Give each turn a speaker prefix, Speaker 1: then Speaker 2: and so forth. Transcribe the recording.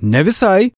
Speaker 1: Never say.